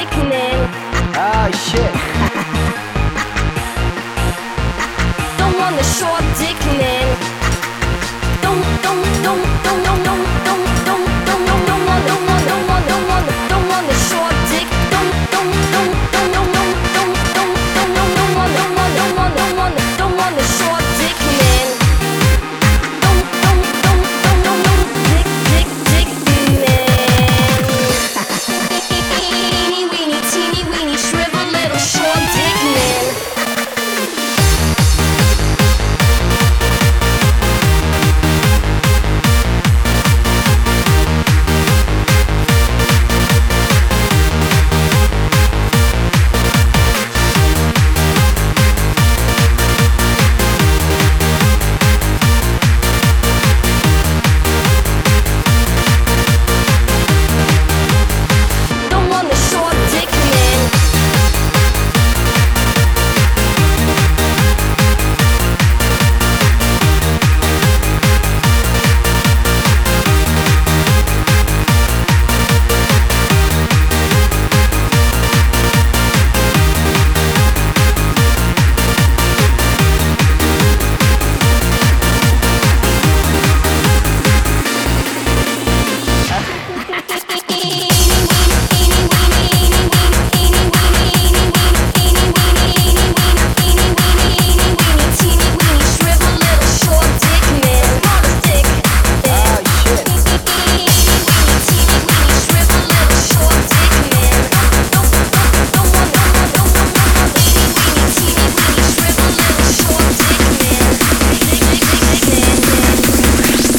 sickening. Oh shit. Don't want the short